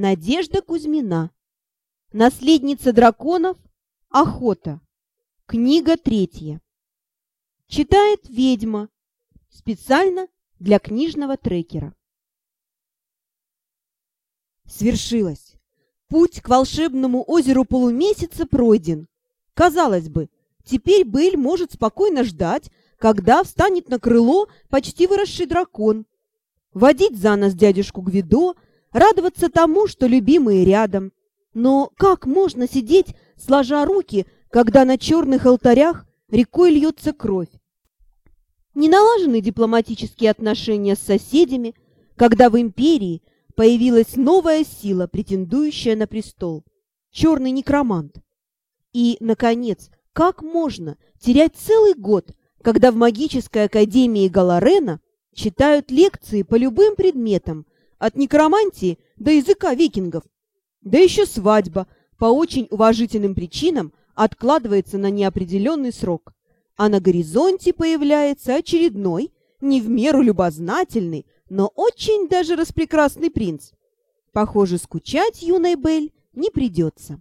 Надежда Кузьмина. Наследница драконов. Охота. Книга третья. Читает ведьма. Специально для книжного трекера. Свершилось. Путь к волшебному озеру полумесяца пройден. Казалось бы, теперь Бель может спокойно ждать, когда встанет на крыло почти выросший дракон, водить за нос дядюшку Гвидо, радоваться тому, что любимые рядом. Но как можно сидеть, сложа руки, когда на черных алтарях рекой льется кровь? Не налажены дипломатические отношения с соседями, когда в империи появилась новая сила, претендующая на престол – черный некромант. И, наконец, как можно терять целый год, когда в магической академии Галарена читают лекции по любым предметам, от некромантии до языка викингов. Да еще свадьба по очень уважительным причинам откладывается на неопределенный срок. А на горизонте появляется очередной, не в меру любознательный, но очень даже распрекрасный принц. Похоже, скучать юной Бель не придется.